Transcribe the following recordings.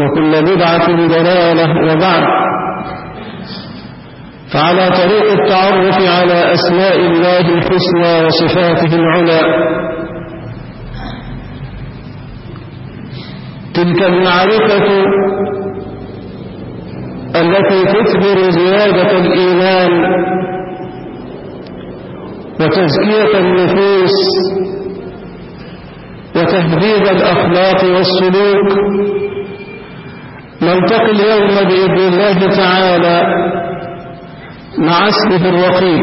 وكل بدعة ضلالة وبعد. فعلى طريق التعرف على أسماء الله الحسنى وصفاته العلى. تلك المعرفة التي تثمر زيادة الإيمان وتزكية النفوس وتهذيب الأخلاق والسلوك. نلتقي اليوم بإذن الله تعالى مع اسمه الرقيب.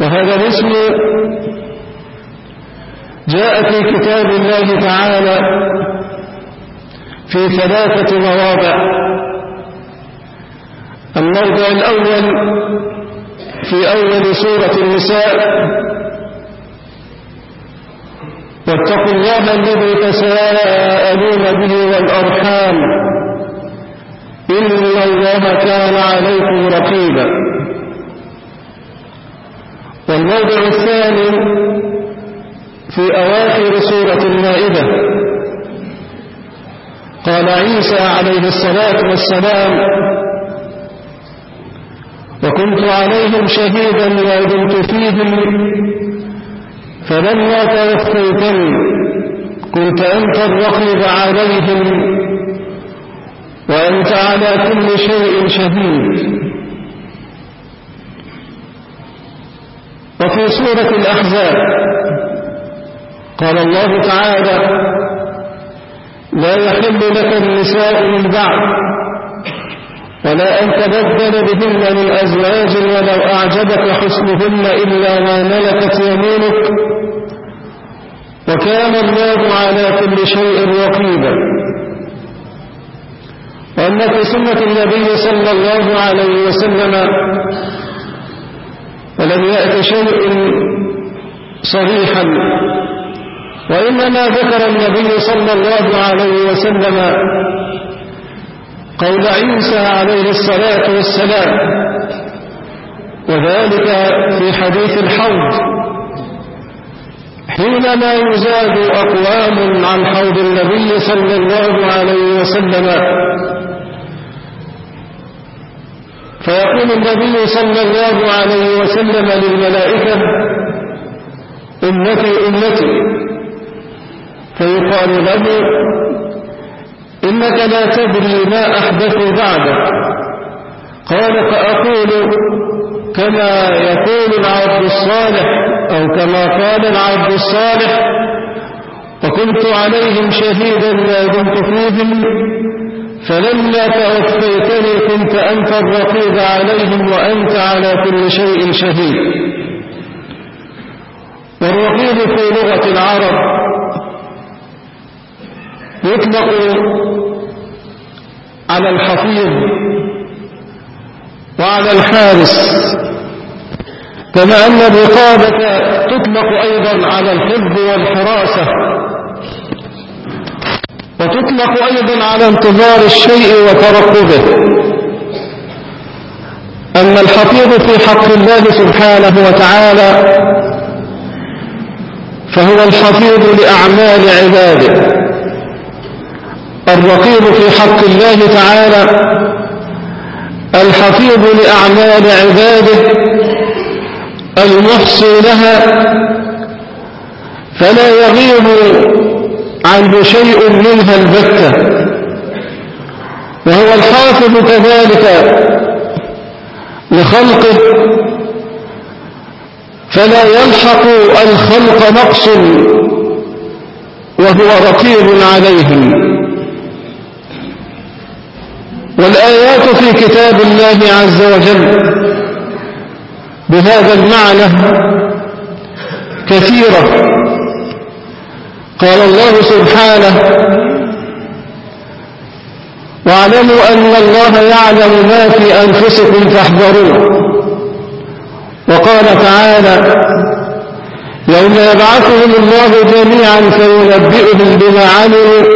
وهذا الاسم جاء في كتاب الله تعالى في ثلاثة مواضع. الموضع الأول في أول سورة النساء واتقوا الله الذي تساءلون به والأرحام إن الله كان عليكم رقيبا. والموضع الثاني في أواخر سورة المائدة. قال عيسى عليه الصلاة والسلام وكنت عليهم شهيدا ما دمت فيهم فلما توفيتني كنت أنت الرقيب عليهم وأنت على كل شيء شهيد. وفي سورة الأحزاب قال الله تعالى لا يحل لك النساء من بعد ولا أن تبدل بهن من أزواج ولو أعجبك حسنهن إلا ما ملكت يمينك وكان الله على كل شيء رقيبا. وأن في سنة النبي صلى الله عليه وسلم ولم يأت شيء صريحا. وإنما ذكر النبي صلى الله عليه وسلم قول عيسى عليه الصلاة والسلام وذلك في حديث الحوض. حينما يزاد أقوام عن حوض النبي صلى الله عليه وسلم. فيقول النبي صلى الله عليه وسلم للملائكة أمتي أمتي فيقال له إنك لا تدري ما أحدث بعدك. قال فأقول كما يقول العبد الصالح أو كما قال العبد الصالح وكنت عليهم شهيدا ما دمت فيهم فلما توفيتني كنت أنت الرقيب عليهم وأنت على كل شيء شهيد. والرقيب في لغة العرب يطلق على الحفيظ وعلى الحارس. كما أن الرقابة تطلق أيضا على الحفظ والحراسة. وتطلق أيضا على انتظار الشيء وترقبه. أما الحفيظ في حق الله سبحانه وتعالى فهو الحفيظ لأعمال عباده. الرقيب في حق الله تعالى الحفيظ لأعمال عباده المحصي لها فلا يغيب عنه شيء منها البتة. وهو الحافظ كذلك لخلقه فلا يلحق الخلق نقص وهو رقيب عليهم. والآيات في كتاب الله عز وجل بهذا المعنى كثيرة. قال الله سبحانه واعلموا أن الله يعلم ما في أنفسكم فاحذروه. وقال تعالى يوم يبعثهم الله جميعا فينبئهم بما عملوا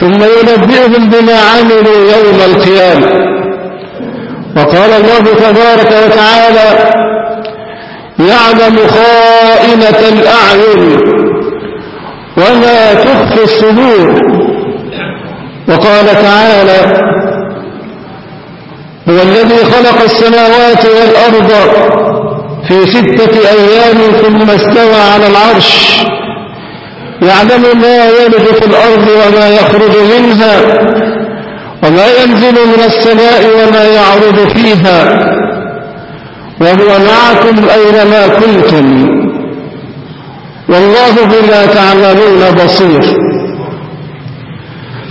ثم ينبئهم بما عملوا يوم القيامة. وقال الله تبارك وما تخفي الصدور. وقال تعالى هو الذي خلق السماوات والأرض في ستة أيام ثم استوى على العرش. يعلم ما يلد في الأرض وما يخرج منها وما ينزل من السماء وما يعرض فيها وهو معكم أينما كنتم والله بما تعملون بصير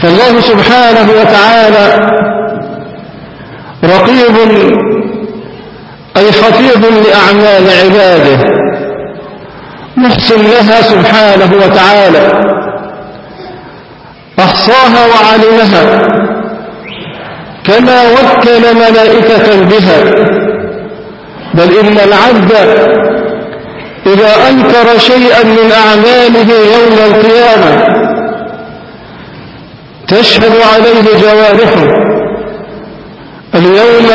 فالله سبحانه وتعالى رقيب أي حفيظ لأعمال عباده محسن لها سبحانه وتعالى. أحصاها وعلمها كما وكل ملائكة بها. بل إن العبد إذا أنكر شيئا من أعماله يوم القيامة تشهد عليه جوارحه. اليوم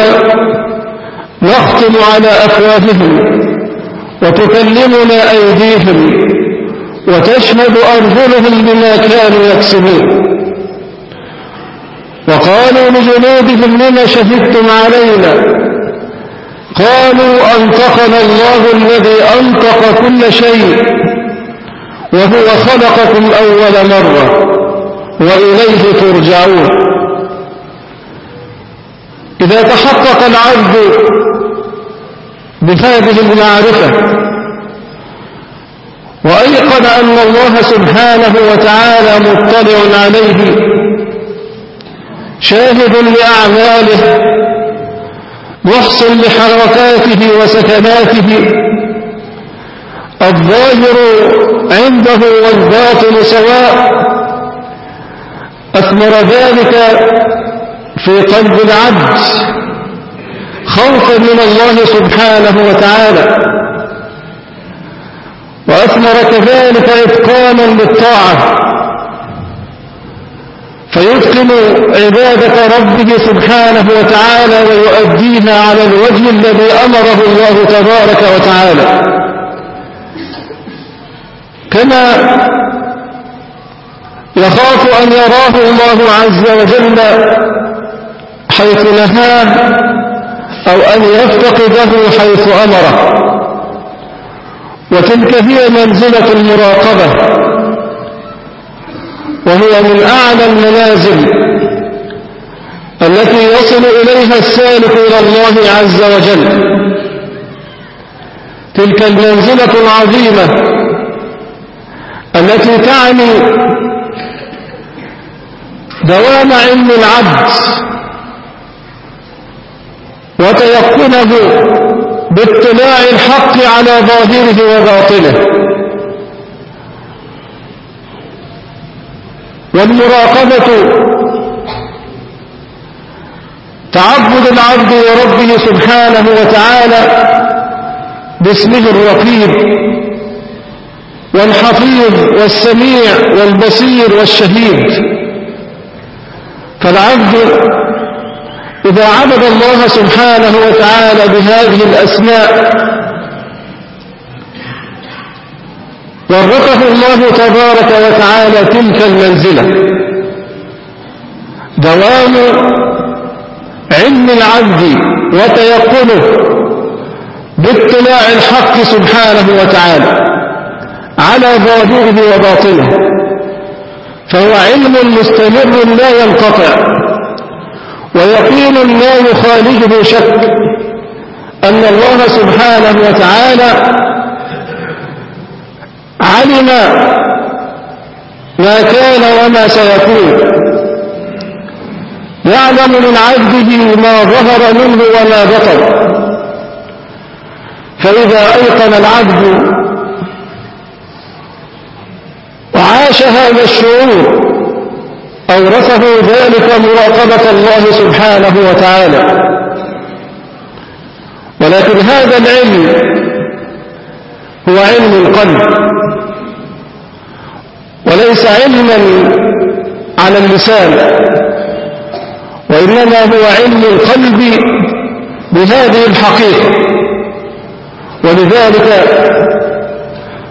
نختم على أفواههم. وتكلمنا أيديهم وتشهد أرجلهم بما كانوا يكسبون. وقالوا لجنودهم لما شهدتم علينا؟ قالوا أنطقنا الله الذي أنطق كل شيء وهو خلقكم أول مرة وإليه ترجعون. إذا تحقق العبد بهذه المعرفة. وأيقن أن الله سبحانه وتعالى مطلع عليه شاهد لأعماله محسن لحركاته وسكناته. الظاهر عنده والباطن سواء. أثمر ذلك في قلب العبد. خوفا من الله سبحانه وتعالى. وأثمر كذلك إتقانا للطاعة فيتقن عبادة ربه سبحانه وتعالى ويؤديها على الوجه الذي أمره الله تبارك وتعالى. كما يخاف أن يراه الله عز وجل حيث نهاه أو أن يفتقده حيث أمره. وتلك هي منزلة المراقبة. وهو من أعلى المنازل التي يصل إليها السالك إلى الله عز وجل. تلك المنزلة العظيمة التي تعني دوام علم العبد وتيقنه باطلاع الحق على ظاهره وباطنه. والمراقبة تعبد العبد لربه سبحانه وتعالى باسمه الرقيب والحفيظ والسميع والبصير والشهيد. فالعبد إذا عبد الله سبحانه وتعالى بهذه الأسماء ورثه الله تبارك وتعالى تلك المنزلة دوام علم العبد وتيقنه باطلاع الحق سبحانه وتعالى على ظاهره وباطنه فهو علم مستمر لا ينقطع. ويقين لا يخالجه شك أن الله سبحانه وتعالى علم ما كان وما سيكون. يعلم من عبده ما ظهر منه وما بطن. فإذا أيقن العبد وعاش هذا الشعور أورثه ذلك مراقبة الله سبحانه وتعالى. ولكن هذا العلم هو علم القلب. وليس علما على اللسان. وإنما هو علم القلب بهذه الحقيقة. ولذلك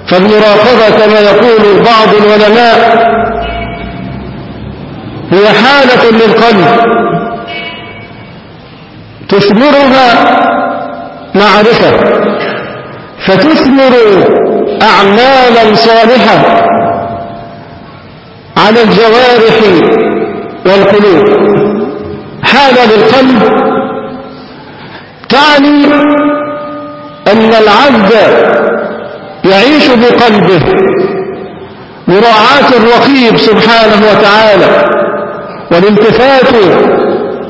فالمراقبة كما يقول بعض العلماء هي حالة للقلب. تثمرها معرفة. فتثمر أعمالا صالحة على الجوارح والقلوب. حالة للقلب تعني أن العبد يعيش بقلبه مراعاة الرقيب سبحانه وتعالى. والالتفات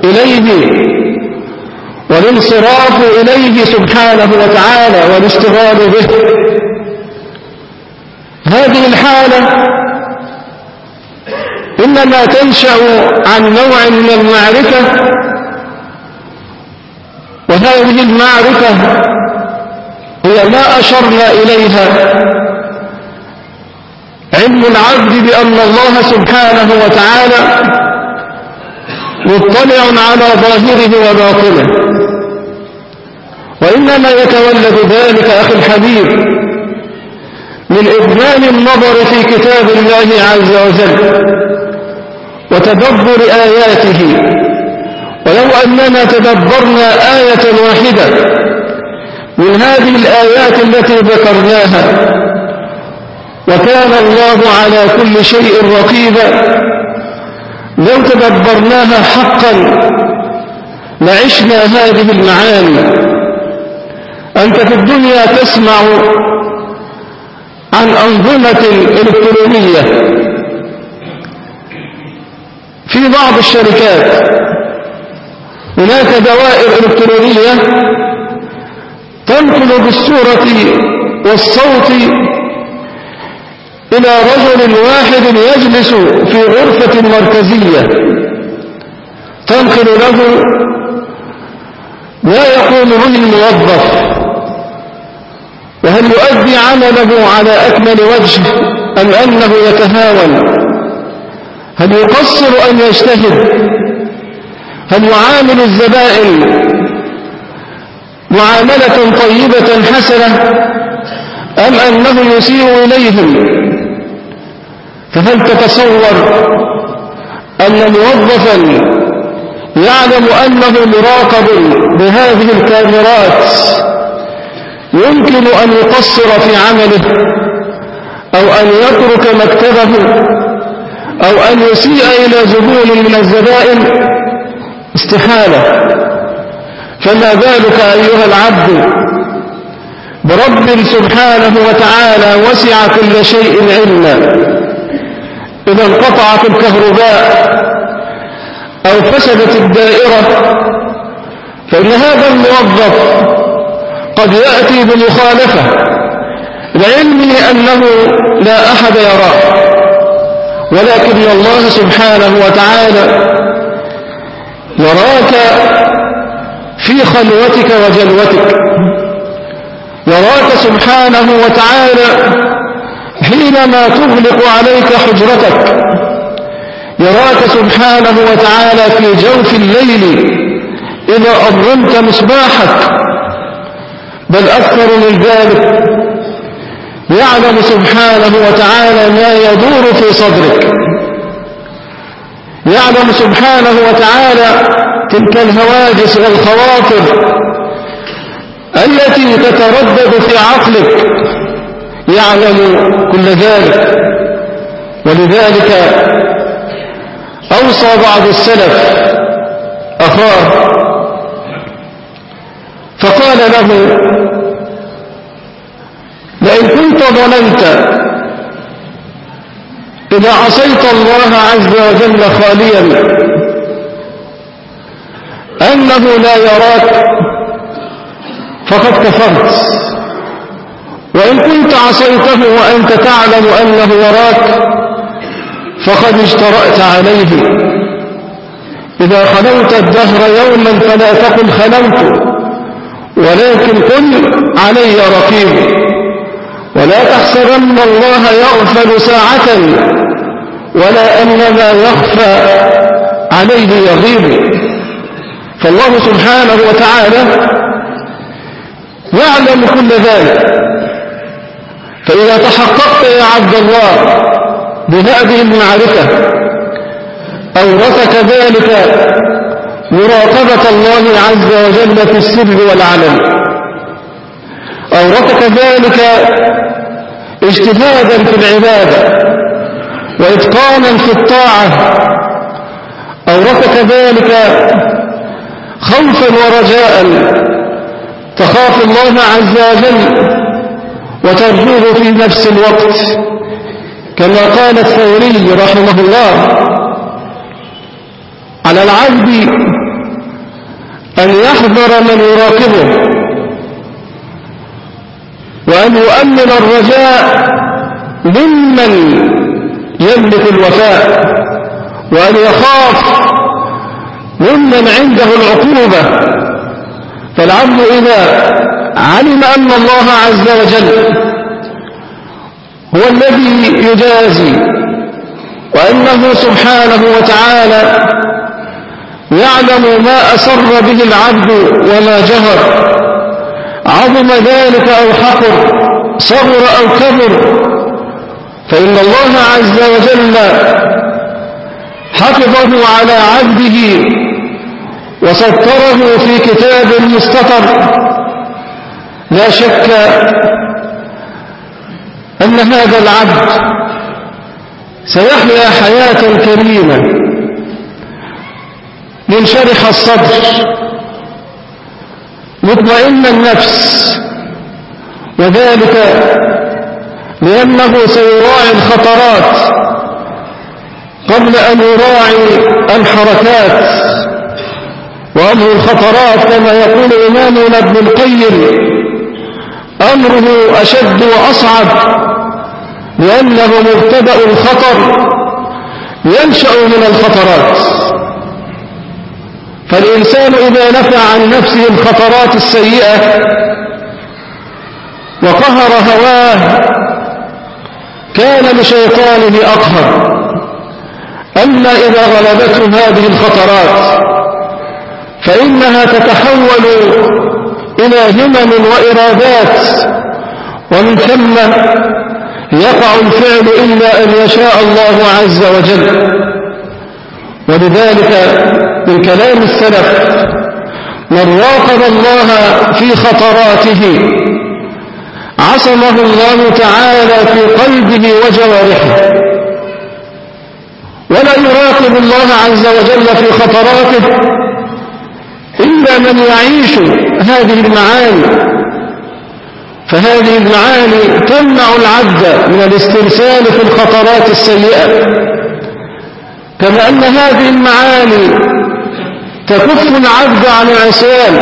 إليه والانصراف إليه سبحانه وتعالى والاشتغال به. هذه الحالة إنما تنشأ عن نوع من المعرفة وهذه المعرفة هي ما أشرنا إليها. علم العبد بأن الله سبحانه وتعالى مطلع على ظاهره وباطنه. وإنما يتولد ذلك أخي الحبيب من إدمان النظر في كتاب الله عز وجل وتدبر آياته. ولو أننا تدبرنا آية واحدة من هذه الآيات التي ذكرناها وكان الله على كل شيء رقيبا لو تدبرناها حقا لعشنا هذه المعاني. أنت في الدنيا تسمع عن أنظمة إلكترونية. في بعض الشركات هناك دوائر إلكترونية تنقل بالصورة والصوت إلى رجل واحد يجلس في غرفة مركزية. تنقل له ما يقوم به الموظف. وهل يؤدي عمله على أكمل وجه أم أنه يتهاون؟ هل يقصر أم يجتهد؟ هل يعامل الزبائن معاملة طيبة حسنة أم أنه يسيء إليهم؟ فهل تتصور أن موظفا يعلم أنه مراقب بهذه الكاميرات يمكن أن يقصر في عمله أو أن يترك مكتبه أو أن يسيء إلى زبون من الزبائن؟ استحالة. فما بالك أيها العبد برب سبحانه وتعالى وسع كل شيء علما؟ إذا انقطعت الكهرباء أو فسدت الدائرة فإن هذا الموظف قد يأتي بمخالفة لعلمه أنه لا أحد يراه. ولكن الله سبحانه وتعالى يراك في خلوتك وجلوتك. يراك سبحانه وتعالى حينما تغلق عليك حجرتك يراك سبحانه وتعالى في جوف الليل إذا أظلمت مصباحك. بل أكثر من ذلك يعلم سبحانه وتعالى ما يدور في صدرك. يعلم سبحانه وتعالى تلك الهواجس والخواطر التي تتردد في عقلك. يعلم كل ذلك. ولذلك أوصى بعض السلف أخاه فقال له لئن كنت ظننت إذا عصيت الله عز وجل خاليا أنه لا يراك فقد كفرت. وإن كنت عصيته وأنت تعلم أنه يراك فقد اجترأت عليه. إذا خلوت الدهر يوما فلا تقل خلوت ولكن قل علي رقيب. ولا تحسبن الله يغفل ساعة ولا أن ما يخفى عليه يغيب. فالله سبحانه وتعالى يعلم كل ذلك. فإذا إذا تحققت يا عبد الله بهذه المعرفة أورثك ذلك مراقبة الله عز وجل في السر والعلم أورثك ذلك اجتهادا في العبادة وإتقانا في الطاعة. أورثك ذلك خوفا ورجاء تخاف الله عز وجل وترجوه في نفس الوقت. كما قال الثوري رحمه الله على العبد أن يحذر من يراقبه وأن يؤمن الرجاء ممن يملك الوفاء وأن يخاف ممن عنده العقوبة. فالعبد إذا علم أن الله عز وجل هو الذي يجازي وأنه سبحانه وتعالى يعلم ما أسر به العبد وما جهر عظم ذلك أو حقر صغر أو كبر فإن الله عز وجل حفظه على عبده وسطره في كتاب مستطر لا شك أن هذا العبد سيحيا حياة كريمة منشرح الصدر مطمئن النفس وذلك لأنه سيراعي الخطرات قبل أن يراعي الحركات. وأمر الخطرات كما يقول إمامنا ابن القيم. أمره أشد وأصعب لأنه مبتدأ الخطر ينشأ من الخطرات. فالإنسان إذا نفع عن نفسه الخطرات السيئة وقهر هواه كان لشيطانه أقهر. أما إذا غلبته هذه الخطرات فإنها تتحول إلى همم وإرادات ومن ثم يقع الفعل إلا أن يشاء الله عز وجل. ولذلك من كلام السلف من راقب الله في خطراته عصمه الله تعالى في قلبه وجوارحه. ولا يراقب الله عز وجل في خطراته من يعيش هذه المعاني. فهذه المعاني تمنع العبد من الاسترسال في الخطرات السيئة. كما أن هذه المعاني تكف العبد عن العصيان.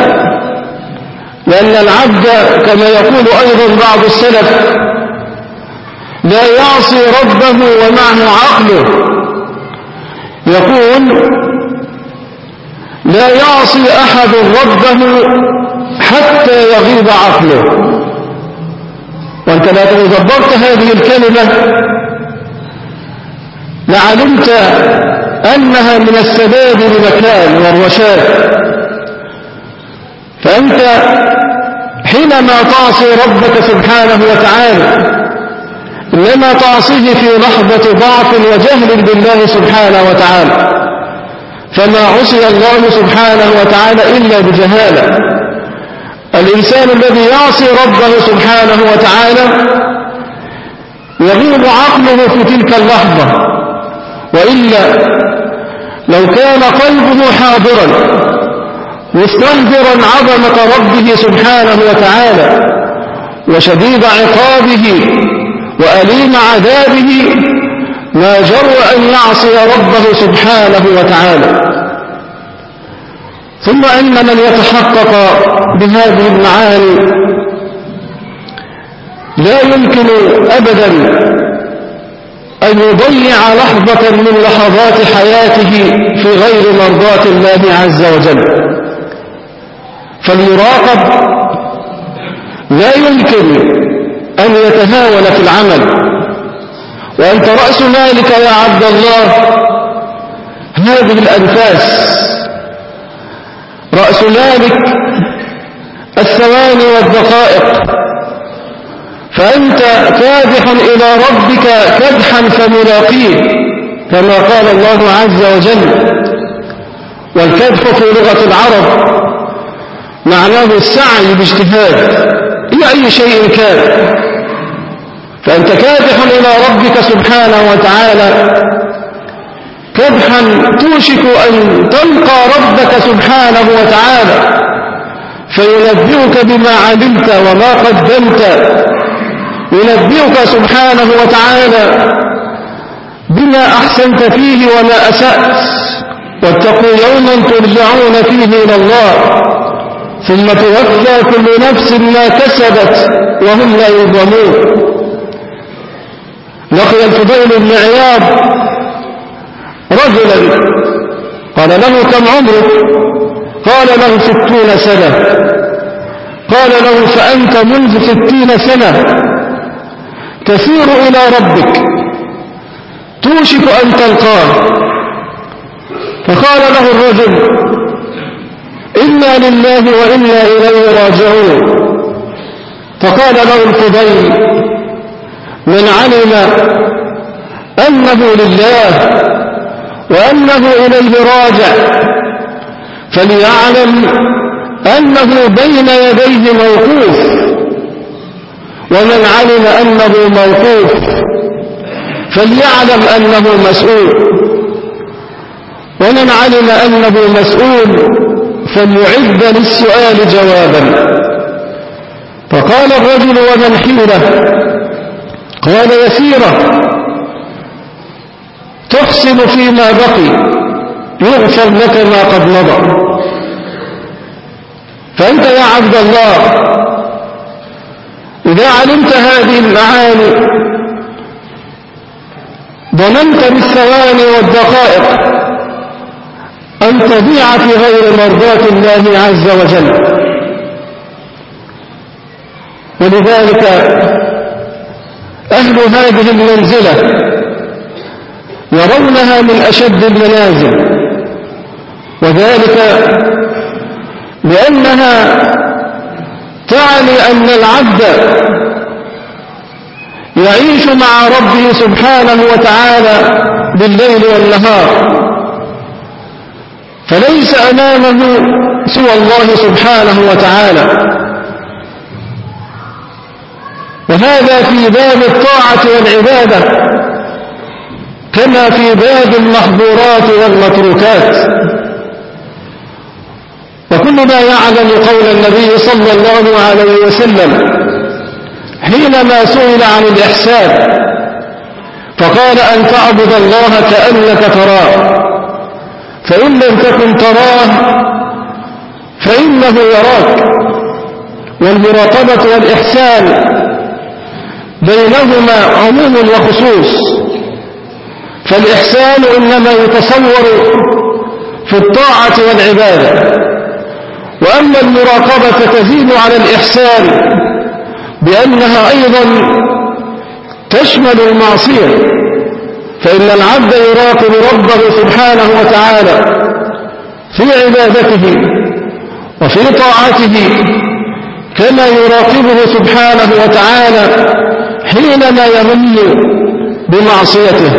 لأن العبد كما يقول أيضا بعض السلف لا يعصي ربه ومعه عقله. يقول لا يعصي أحد ربه حتى يغيب عقله. وأنت لا تدبرت هذه الكلمة لعلمت أنها من السداد لمكان والرشاد فأنت حينما تعصي ربك سبحانه وتعالى إنما تعصيه في لحظة ضعف وجهل بالله سبحانه وتعالى. فما عصي الله سبحانه وتعالى إلا بجهالة. الإنسان الذي يعصي ربه سبحانه وتعالى يغيب عقله في تلك اللحظة. وإلا لو كان قلبه حاضرا مستنذرا عظمة ربه سبحانه وتعالى وشديد عقابه وأليم عذابه ما جر أن يعصي ربه سبحانه وتعالى. ثم أن من يتحقق بهذه المعاني لا يمكن أبدا أن يضيع لحظة من لحظات حياته في غير مرضاة الله عز وجل. فليراقب لا يمكن أن يتهاون في العمل. وأنت رأس مالك يا عبد الله. هذه الأنفاس. رأس مالك الثواني والدقائق. فأنت كادح إلى ربك كدحا فملاقيه كما قال الله عز وجل. والكدح في لغة العرب معناه السعي باجتهاد أي شيء كان. فأنت كادح إلى ربك سبحانه وتعالى. كدحا توشك أن تلقى ربك سبحانه وتعالى. فينبئك بما علمت وما قدمت. ينبئك سبحانه وتعالى بما أحسنت فيه وما أسأت. واتقوا يوما ترجعون فيه إلى الله. ثم توفى كل نفس ما كسبت وهم لا يظلمون. لقي الفضيل بن عياض رجلا. قال له كم عمرك؟ قال له ستون سنة. قال له فأنت منذ ستين سنة تسير إلى ربك. توشك أن تلقاه. فقال له الرجل إنا لله وإنا إليه راجعون. فقال له الفضيل من علم أنه لله وأنه إليه راجع فليعلم أنه بين يديه موقوف ومن علم أنه موقوف فليعلم أنه مسؤول ومن علم أنه مسؤول فليعد للسؤال جوابا. فقال الرجل ومن حيلة قال يسيرة تحسن فيما بقي يغفر لك ما قد مضى. فأنت يا عبد الله إذا علمت هذه المعاني ظننت بالثواني والدقائق أن تضيع في غير مرضاة الله عز وجل. ولذلك أهل هذه المنزلة يرونها من أشد المنازل وذلك لأنها تعني أن العبد يعيش مع ربه سبحانه وتعالى بالليل والنهار فليس أمامه سوى الله سبحانه وتعالى. وهذا في باب الطاعة والعبادة كما في باب المحظورات والمتروكات. وكلنا يعلم قول النبي صلى الله عليه وسلم حينما سئل عن الإحسان فقال أن تعبد الله كأنك تراه فإن لم تكن تراه فإنه يراك. والمراقبة والإحسان بينهما عموم وخصوص. فالإحسان إنما يتصور في الطاعة والعبادة. وأما المراقبة تزيد على الإحسان بأنها أيضا تشمل المعصية. فإن العبد يراقب ربه سبحانه وتعالى في عبادته وفي طاعته كما يراقبه سبحانه وتعالى حينما يهم بمعصيته.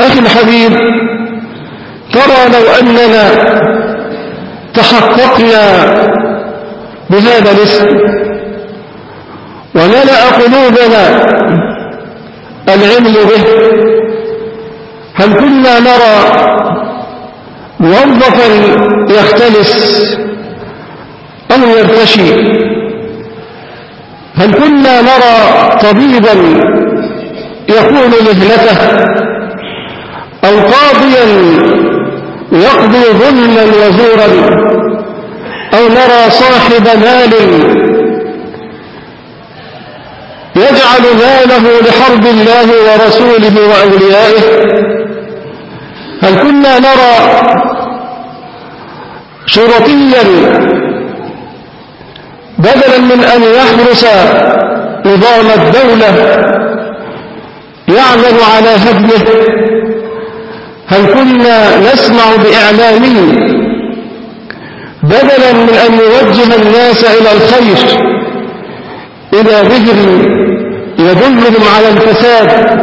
أخي الحبيب ترى لو أننا تحققنا بهذا الاسم وملأ قلوبنا العلم به هل كنا نرى موظفا يختلس أو يرتشي؟ هل كنا نرى طبيبا يكون مهنته أو قاضيا يقضي ظلما وزورا أو نرى صاحب مال يجعل ماله لحرب الله ورسوله وأوليائه؟ هل كنا نرى شرطيا بدلا من أن يحرس نظام الدولة يعمل على هدمه هل كنا نسمع بإعلامي بدلا من أن يوجه الناس إلى الخير إذا بهم يدلهم على الفساد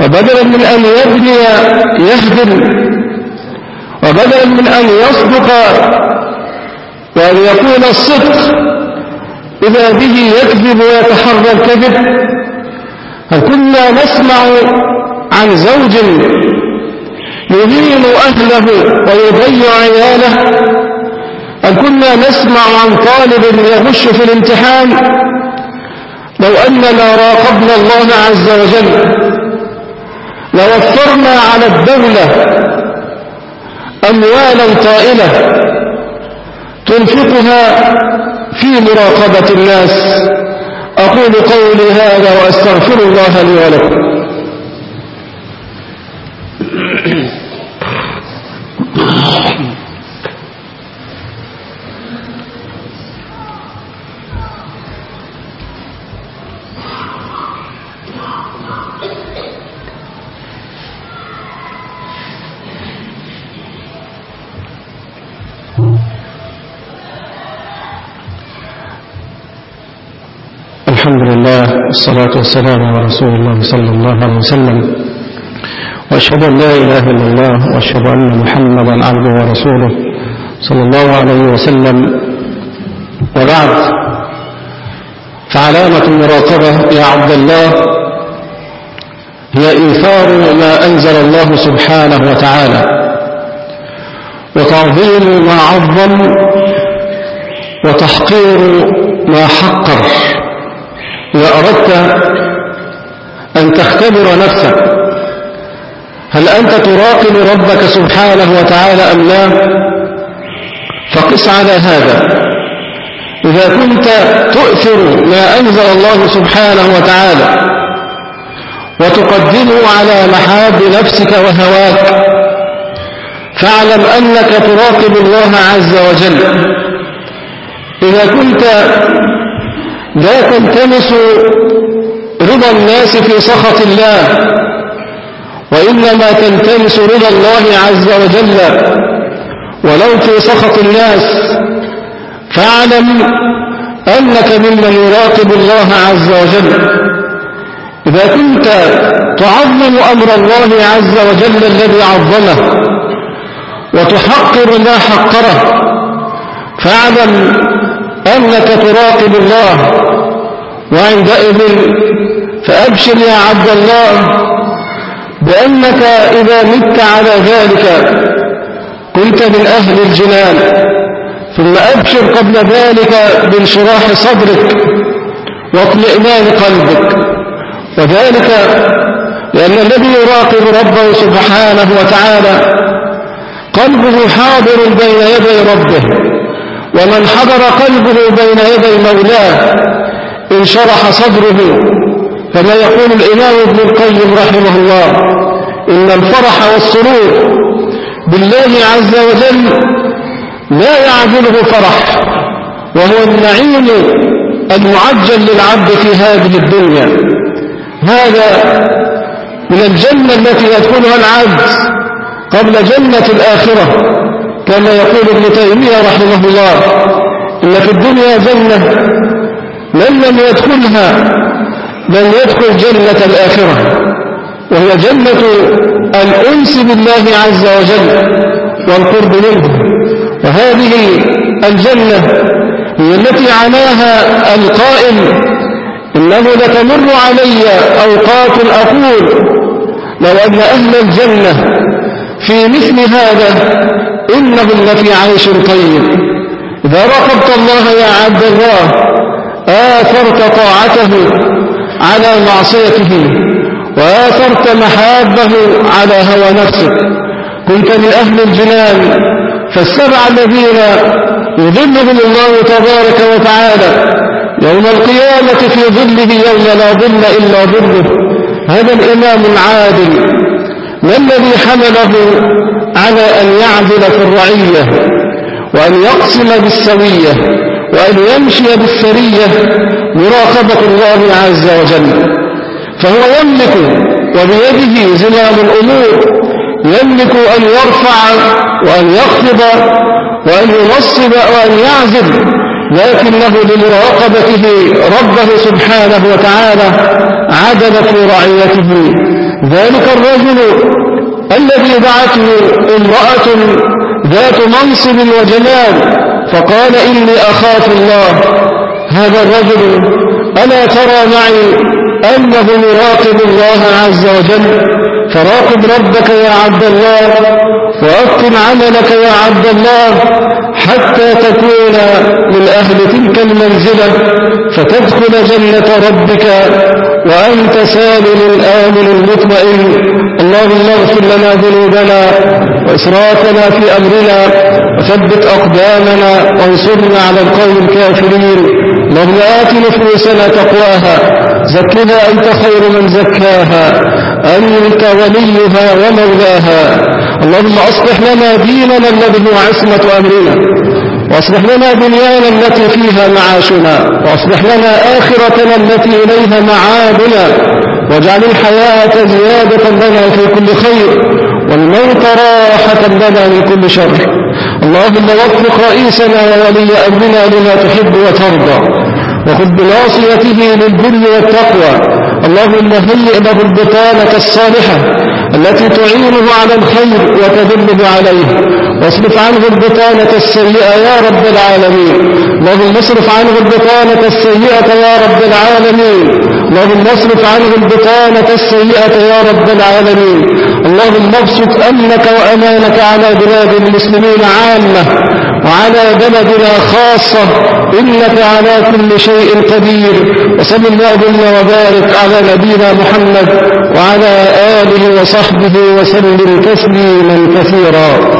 وبدلا من أن يبني يهدم وبدلا من أن يصدق وأن يكون الصدق إذا به يكذب ويتحرى الكذب هل كنا نسمع عن زوج يهين أهله ويضيع عياله هل كنا نسمع عن طالب يغش في الامتحان لو أننا راقبنا الله عز وجل لوفرنا على الدولة أموالا طائلة تنفقها في مراقبة الناس. أقول قولي هذا وأستغفر الله لي ولكم. لله والصلاة والسلام على رسول الله صلى الله عليه وسلم. وأشهد أن لا إله إلا الله وأشهد أن محمدا عبده ورسوله صلى الله عليه وسلم. وبعد فعلامة المراقبة يا عبد الله هي إيثار ما أنزل الله سبحانه وتعالى. وتعظيم ما عظم وتحقير ما حقر. إذا أردت أن تختبر نفسك هل أنت تراقب ربك سبحانه وتعالى أم لا؟ فقس على هذا. إذا كنت تؤثر ما أنزل الله سبحانه وتعالى وتقدمه على محاب نفسك وهواك فاعلم أنك تراقب الله عز وجل. إذا كنت لا تلتمس رضا الناس في سخط الله وإنما تلتمس رضا الله عز وجل. ولو في سخط الناس فاعلم أنك ممن يراقب الله عز وجل. إذا كنت تعظم أمر الله عز وجل الذي عظمه وتحقر ما حقره فاعلم أنك تراقب الله. وعندئذ فأبشر يا عبد الله بأنك إذا مت على ذلك كنت من أهل الجنان. ثم أبشر قبل ذلك بانشراح صدرك واطمئنان قلبك. وذلك لأن الذي يراقب ربه سبحانه وتعالى قلبه حاضر بين يدي ربه. ومن حضر قلبه بين يدي مولاه انشرح صدره كما يقول الإمام ابن القيم رحمه الله إن الفرح والسرور بالله عز وجل لا يعدله فرح وهو النعيم المعجل للعبد في هذه الدنيا. هذا من الجنة التي يدخلها العبد قبل جنة الآخرة. كما يقول ابن تيمية رحمه الله إن في الدنيا جنة من لم يدخلها لن يدخل جنة الآخرة وهي جنة الأنس بالله عز وجل والقرب منه. وهذه الجنة هي التي عناها القائل إنه لتمر علي أوقات أقول لو أن أهل الجنة في مثل هذا إنهم لفي عيش طيب. إذا راقبت الله يا عبد الله آثرت طاعته على معصيته وآثرت محابه على هوى نفسك. كنت من أهل الجنان فالسبع الذين يظلهم الله تبارك وتعالى يوم القيامة في ظله يوم لا ظل إلا ظله. هذا الإمام العادل ما الذي حمله على أن يعدل في الرعية وأن يقسم بالسوية وأن يمشي بالسرية مراقبة الله عز وجل؟ فهو يملك وبيده زمام الأمور يملك أن يرفع وأن يخفض وأن ينصب وأن يعزل لكنه لمراقبته ربه سبحانه وتعالى عدل في رعيته. ذلك الرجل الذي دعته امرأة ذات منصب وجمال فقال إني أخاف الله. هذا الرجل ألا ترى معي أنه يراقب الله عز وجل؟ فراقب ربك يا عبد الله وأتم عملك يا عبد الله حتى تكون من أهل تلك المنزلة. فتدخل جنة ربك وأنت سالم الآمن المطمئن. اللهم اغفر لنا ذنوبنا وإسرافنا في أمرنا وثبت أقدامنا وانصرنا على القوم الكافرين. اللهم آت نفوسنا تقواها زكها أنت خير من زكاها أنت وليها ومولاها. اللهم أصلح لنا ديننا الذي هو عصمة أمرنا. واصلح لنا دنيانا التي فيها معاشنا واصلح لنا آخرتنا التي إليها معادنا واجعل الحياة زيادة لنا في كل خير والموت راحة لنا من كل شر. اللهم وفق رئيسنا وولي أمرنا لما تحب وترضى وخذ بناصيته للبر والتقوى. اللهم هيئ له البطانة الصالحة التي تعينه على الخير وتدله عليه. واصرف عنه البطانة السيئة يا رب العالمين. اللهم اصرف عنه البطانة السيئة يا رب العالمين. اللهم اصرف عنه البطانة السيئة يا رب العالمين. اللهم ابسط أمنك وأمانك على بلاد المسلمين عامة وعلى بلدنا خاصة. إنك على كل شيء قدير. وصل اللهم وبارك على نبينا محمد وعلى آله وصحبه وسلم تسليما كثيرا.